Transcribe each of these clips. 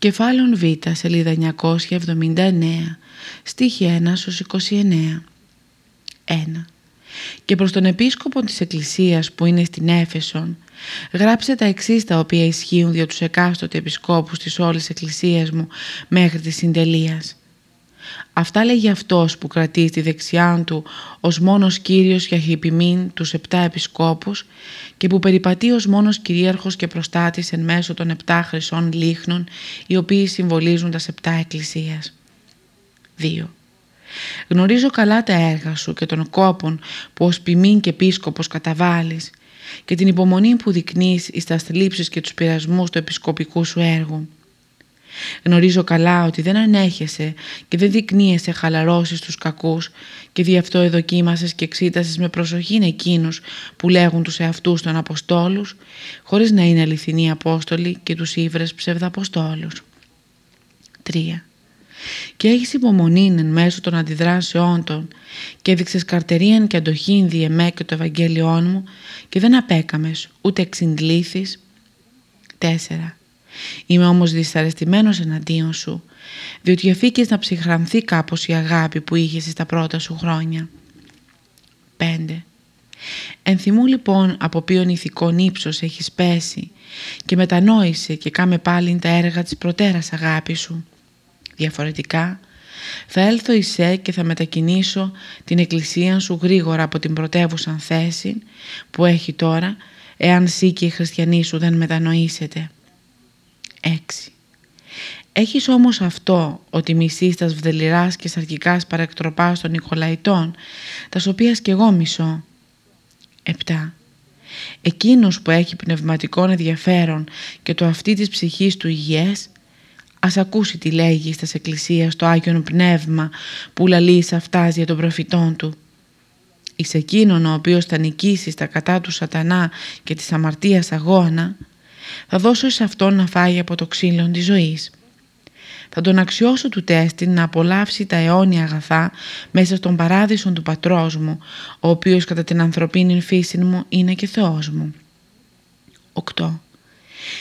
Κεφάλαιο Β, σελίδα 979, στίχη 1 29. 1. Και προς τον επίσκοπο της Εκκλησίας που είναι στην Έφεσον, γράψε τα εξής τα οποία ισχύουν για τους εκάστοτε επισκόπους της όλης Εκκλησίας μου μέχρι της συντελείας. Αυτά λέγει αυτός που κρατεί στη δεξιά του ως μόνος Κύριος για χυπημήν τους επτά επισκόπους και που περιπατεί ως μόνος κυρίαρχος και προστάτης εν μέσω των επτά χρυσών λίχνων οι οποίοι συμβολίζουν τα επτά εκκλησίας. 2. Γνωρίζω καλά τα έργα σου και των κόπων που ως ποιμήν και επίσκοπος καταβάλεις και την υπομονή που δεικνύεις εις τα θλίψεις και τους πειρασμούς του επισκοπικού σου έργου Γνωρίζω καλά ότι δεν ανέχεσαι και δεν δεικνύεσαι χαλαρώσεις τους κακούς και δι' αυτό εδοκίμασες και εξήτασες με προσοχή εκείνους που λέγουν τους εαυτούς των Αποστόλους χωρίς να είναι αληθινοί Απόστολοι και τους ύβρες ψευδαποστόλους. 3. Και έχεις υπομονή εν μέσω των αντιδράσεών των και έδειξες καρτερίαν και αντοχήν δι' εμέ και το Ευαγγέλιόν μου και δεν απέκαμες ούτε εξυντλήθης. 4. Είμαι όμως δυσαρεστημένος εναντίον σου, διότι αφήκες να ψυχρανθεί κάπως η αγάπη που είχες στα πρώτα σου χρόνια. 5. Ενθυμού λοιπόν από ποιον ηθικών ύψος έχεις πέσει και μετανόησε και κάμε πάλι τα έργα της προτέρας αγάπης σου. Διαφορετικά θα έλθω εισέ και θα μετακινήσω την εκκλησία σου γρήγορα από την πρωτεύουσα θέση που έχει τώρα εάν σύ και οι χριστιανοί σου δεν μετανοήσετε. 6. Έχεις όμως αυτό ότι μισείς τα βδελιράς και σαρκικάς παρεκτροπάς των Νικολαϊτών, τα οποία και εγώ μισώ. 7. Εκείνος που έχει πνευματικό ενδιαφέρον και το αυτή της ψυχής του υγιές, ας ακούσει τι λέγει στα εκκλησία το Άγιον Πνεύμα που λαλείς σε αυτάς για τον προφητών του. Εις εκείνον ο οποίος θα νικήσει στα κατά του σατανά και της αμαρτίας αγώνα, θα δώσω σε αυτόν να φάει από το ξύλο της ζωής. Θα τον αξιώσω του τέστη να απολαύσει τα αιώνια αγαθά μέσα στον παράδεισο του πατρός μου, ο οποίος κατά την ανθρωπίνη φύση μου είναι και Θεός μου. 8.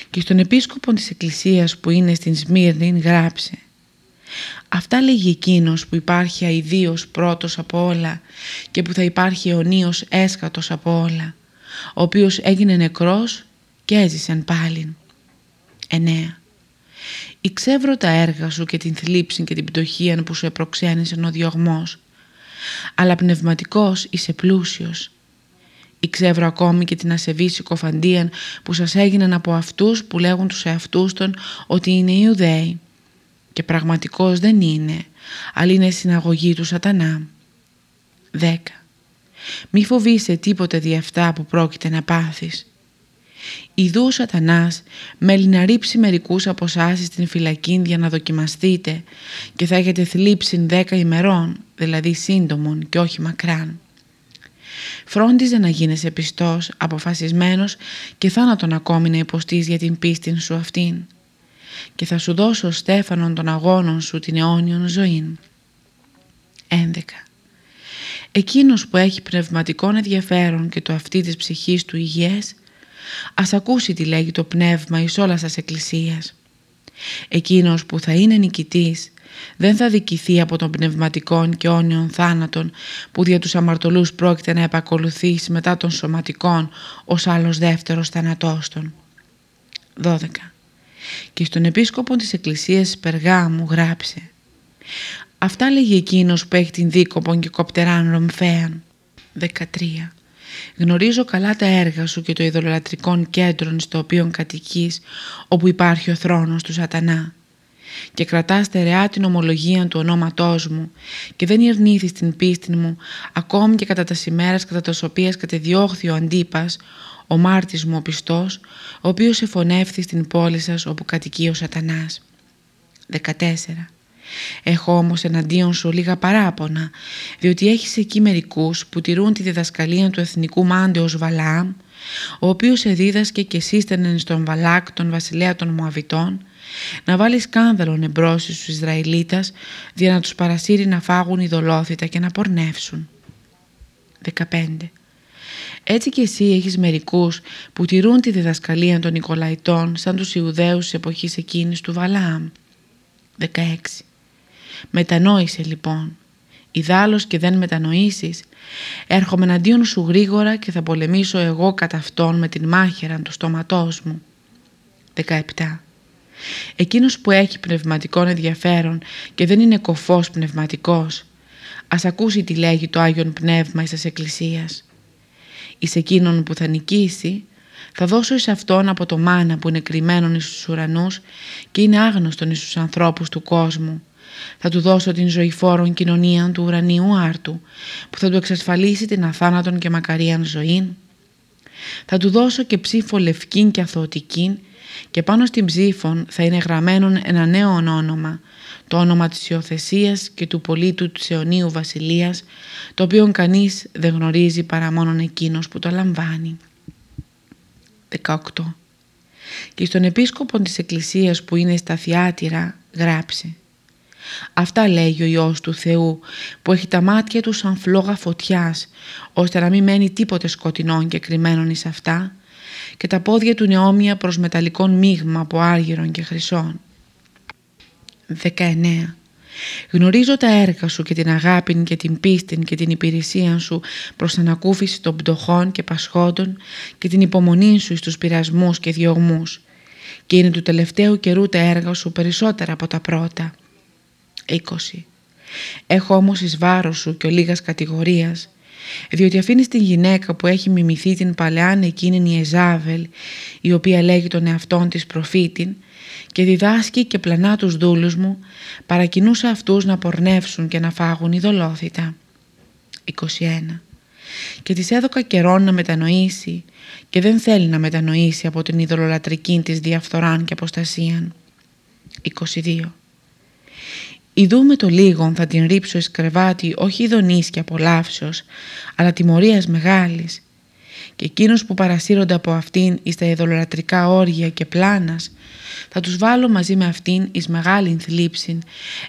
Και στον επίσκοπο της Εκκλησίας που είναι στην Σμύρνη γράψε Αυτά λέγει εκείνος που υπάρχει αηδίως πρώτος από όλα και που θα υπάρχει αιωνίως έσκατος από όλα, ο οποίος έγινε νεκρός και έζησαν πάλιν. 9. Ιξεύρω τα έργα σου και την θλίψη και την πτωχία που σου επροξένησε ο διωγμός, αλλά πνευματικός είσαι πλούσιος. Ιξεύρω ακόμη και την ασεβή συκοφαντία που σας έγιναν από αυτούς που λέγουν τους εαυτούς των ότι είναι Ιουδαίοι και πραγματικός δεν είναι, αλλά είναι συναγωγή του σατανά. 10. Μη φοβείσαι τίποτε δι' αυτά που πρόκειται να πάθεις Ιδού ο σατανάς μέλει να ρίψει μερικούς από εσάς στην φυλακή για να δοκιμαστείτε και θα έχετε θλίψη δέκα ημερών, δηλαδή σύντομων και όχι μακράν. Φρόντιζε να γίνεσαι πιστός, αποφασισμένος και θάνατον ακόμη να υποστείς για την πίστη σου αυτήν και θα σου δώσω στέφανον των αγώνων σου την αιώνιον ζωήν. 11. Εκείνος που έχει πνευματικό ενδιαφέρον και το αυτή της ψυχής του υγιές Ας ακούσει τι λέγει το πνεύμα εις όλας σας εκκλησίας. Εκείνος που θα είναι νικητής δεν θα δικηθεί από τον πνευματικών και όνειων θάνατων που δια τους αμαρτωλούς πρόκειται να επακολουθήσει μετά των σωματικών ως άλλος δεύτερος θανατώστων. 12. Και στον επίσκοπο της εκκλησίας Περγάμου γράψε Αυτά λέγει εκείνος που έχει την δίκοπον και κοπτεράν ρομφέαν. 13. Γνωρίζω καλά τα έργα σου και το ειδωλολατρικών κέντρων στο οποίο κατοικείς, όπου υπάρχει ο θρόνος του σατανά. Και κρατάς στερεά την ομολογία του ονόματός μου και δεν ειρνήθεις την πίστη μου, ακόμη και κατά τας σημέρας κατά τας οποίες κατεδιώχθη ο αντίπας, ο μάρτης μου ο πιστός, ο οποίος εφωνεύθη στην πόλη σας όπου κατοικεί ο σατανάς. 14. Έχω όμως εναντίον σου λίγα παράπονα, διότι έχεις εκεί μερικούς που τηρούν τη διδασκαλία του εθνικού μάντεως Βαλάμ, ο οποίος εδίδασκε και σύστενε στον Βαλάκ τον βασιλέα των Μωαβιτών, να βάλεις σκάνδαλον εμπρός στους Ισραηλίτας, για να τους παρασύρει να φάγουν ειδωλόθητα και να πορνεύσουν. 15. Έτσι και εσύ έχεις μερικούς που τηρούν τη διδασκαλία των Νικολαϊτών σαν τους Ιουδαίους της εποχής εκείνης του Βαλάμ. 16. Μετανόησε λοιπόν. Ιδάλλως και δεν μετανοήσεις, έρχομαι εναντίον σου γρήγορα και θα πολεμήσω εγώ κατά αυτόν με την μάχαιρα του στόματός μου. 17. Εκείνος που έχει πνευματικό ενδιαφέρον και δεν είναι κοφός πνευματικός, ας ακούσει τι λέγει το Άγιον Πνεύμα εις Εκκλησίας εις εκείνον που θα νικήσει, θα δώσω εις αυτόν από το μάνα που είναι κρυμμένον εις τους ουρανούς και είναι άγνωστον εις τους ανθρώπους του κόσμου. Θα του δώσω την ζωηφόρον κοινωνία του ουρανίου άρτου που θα του εξασφαλίσει την αθάνατον και μακαρίαν ζωή. Θα του δώσω και ψήφο λευκήν και αθωτικήν και πάνω στην ψήφων θα είναι γραμμένον ένα νέο όνομα το όνομα της υιοθεσίας και του πολίτου της αιωνίου βασιλείας, το οποίο κανείς δεν γνωρίζει παρά μόνον εκείνος που το λαμβάνει. 18. Και στον επίσκοπο της Εκκλησίας που είναι στα Θιάτυρα γράψε Αυτά λέγει ο Υιός του Θεού που έχει τα μάτια του σαν φλόγα φωτιάς ώστε να μην μένει τίποτε σκοτεινών και κρυμμένων εις αυτά και τα πόδια του νεόμια προς μεταλλικών μείγμα από άργυρων και χρυσών 19. Γνωρίζω τα έργα σου και την αγάπη και την πίστη και την υπηρεσία σου προς ανακούφιση των πτωχών και πασχόντων και την υπομονή σου στους πειρασμούς και διωγμούς και είναι του τελευταίου καιρού τα έργα σου περισσότερα από τα πρώτα. 20. Έχω όμως εις βάρος σου και ο λίγας κατηγορίας διότι αφήνεις την γυναίκα που έχει μιμηθεί την παλαιάν εκείνη η Εζάβελ η οποία λέγει τον εαυτόν της προφήτην και διδάσκει και πλανά τους δούλους μου, παρακινούσα αυτούς να πορνεύσουν και να φάγουν ειδωλόθητα. 21. Και της έδωκα καιρό να μετανοήσει και δεν θέλει να μετανοήσει από την ειδωλολατρική της διαφθοράν και αποστασίαν. 22. Ιδού το λίγον θα την ρίψω εις κρεβάτι όχι ειδονής και απολαύσεως, αλλά τιμωρίας μεγάλης. Και εκείνους που παρασύρονται από αυτήν εις τα ειδωλολατρικά όργια και πλάνας, θα τους βάλω μαζί με αυτήν εις μεγάλη θλίψη,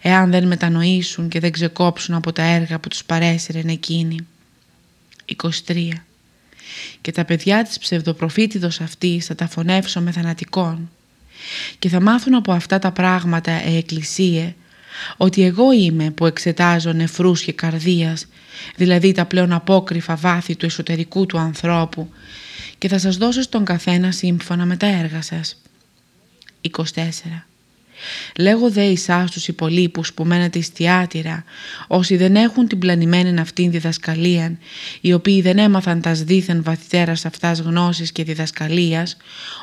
εάν δεν μετανοήσουν και δεν ξεκόψουν από τα έργα που τους παρέσυρεν εκείνη. 23. Και τα παιδιά της ψευδοπροφήτηδος αυτής θα τα φωνεύσω με θανατικών και θα μάθουν από αυτά τα πράγματα ε εκκλησίε ότι εγώ είμαι που εξετάζω νεφρούς και καρδίας, δηλαδή τα πλέον απόκριφα βάθη του εσωτερικού του ανθρώπου και θα σας δώσω στον καθένα σύμφωνα με τα έργα σας. 24. Λέγω δε εσάς τους υπολείπους που μένετε εστιάτηρα, όσοι δεν έχουν την πλανημένη αυτήν διδασκαλία, οι οποίοι δεν έμαθαν τας δίθεν βαθυτέρας αυτάς γνώσης και διδασκαλίας,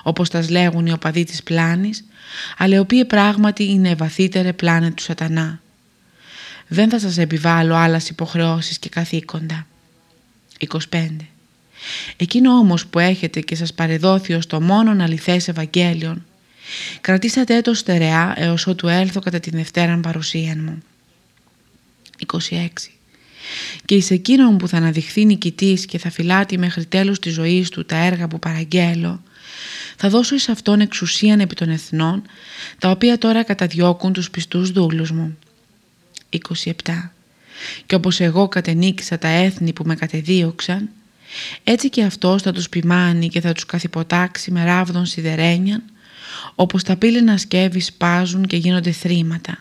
όπως τας λέγουν οι οπαδοί της πλάνης, αλλά οι οποίοι πράγματι είναι βαθύτερε πλάνε του σατανά. Δεν θα σας επιβάλλω άλλες υποχρεώσεις και καθήκοντα. 25. Εκείνο όμως που έχετε και σας παρεδόθη ως το μόνον αληθές Ευαγγέλιον, Κρατήσατε το στερεά έως ότου έλθω κατά την Δευτέραν παρουσία μου. 26. Και εις εκείνον που θα αναδειχθεί νικητής και θα φυλάτει μέχρι τέλους της ζωής του τα έργα που παραγγέλω, θα δώσω εις αυτόν εξουσίαν επί των εθνών, τα οποία τώρα καταδιώκουν τους πιστούς δούλους μου. 27. Και όπως εγώ κατενίκησα τα έθνη που με κατεδίωξαν, έτσι και αυτός θα τους ποιμάνει και θα τους καθυποτάξει με ράβδον σιδερένιαν, όπως τα πύληνα σκεύη σπάζουν και γίνονται θρήματα.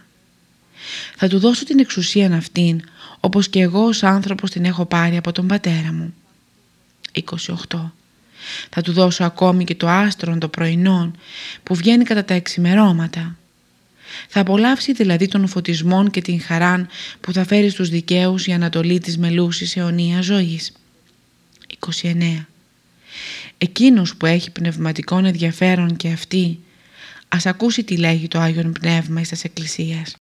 Θα του δώσω την εξουσία αυτήν, όπως και εγώ ως άνθρωπος την έχω πάρει από τον πατέρα μου. 28. Θα του δώσω ακόμη και το άστρο το πρωινών που βγαίνει κατά τα εξημερώματα. Θα απολαύσει δηλαδή των φωτισμών και την χαράν που θα φέρει στους δικαίους η ανατολή της μελούσης αιωνίας ζωής. 29. Εκείνος που έχει πνευματικό ενδιαφέρον και αυτή Ας ακούσει τι λέγει το Άγιον Πνεύμα εις Εκκλησίας.